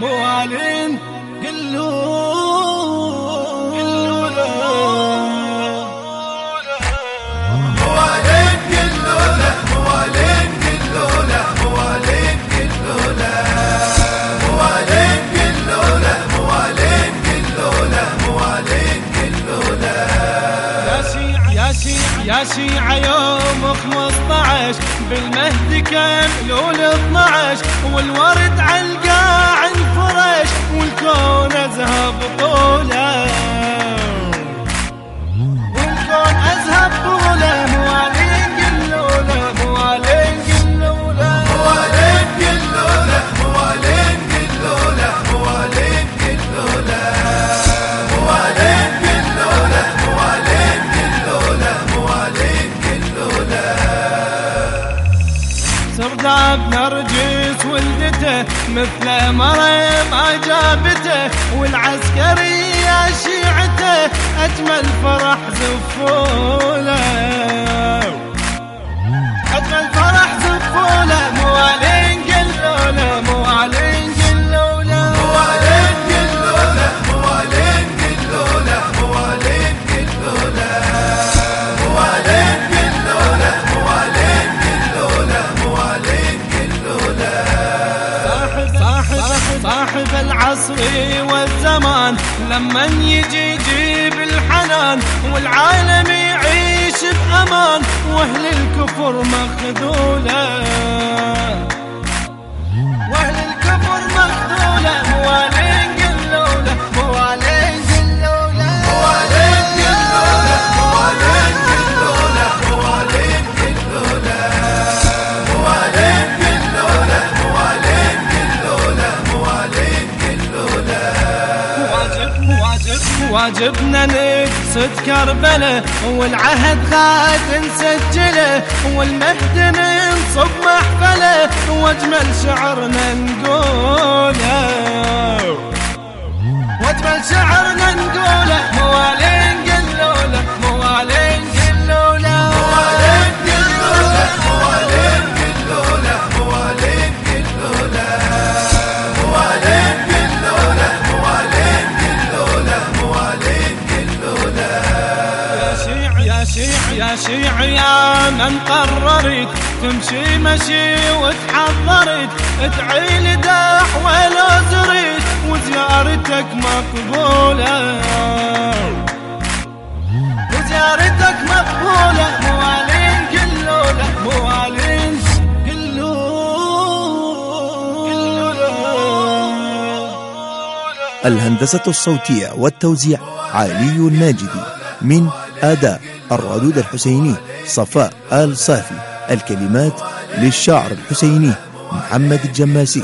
موالين قلوا يا شيعة يوم 15 بالمهد كملوا ال 12 والورد علقاع God. جاب نرجس ولدته مثل مريم عجابته والعسكري يا شيعته أجمل فرح زفوله. العصر والزمان لما يجي يجيب الحنان والعالم يعيش بأمان وأهل الكفر مخذوله واجبنا نقصد كربله والعهد غاد نسجله والمهد ننصب محفله وأجمل شعرنا نقوله. وأجمل شعرنا نقوله. شيع يا شيع يا من قررت تمشي مشي وتحضرت ادعي لي دعوة لو زرت وزيارتك مقبولة وزيارتك مقبولة موالين قلولة موالين قلولة الهندسة الصوتية والتوزيع علي الناجدي من أداء الردود الحسيني صفاء آل صافي الكلمات للشاعر الحسيني محمد الجماسي.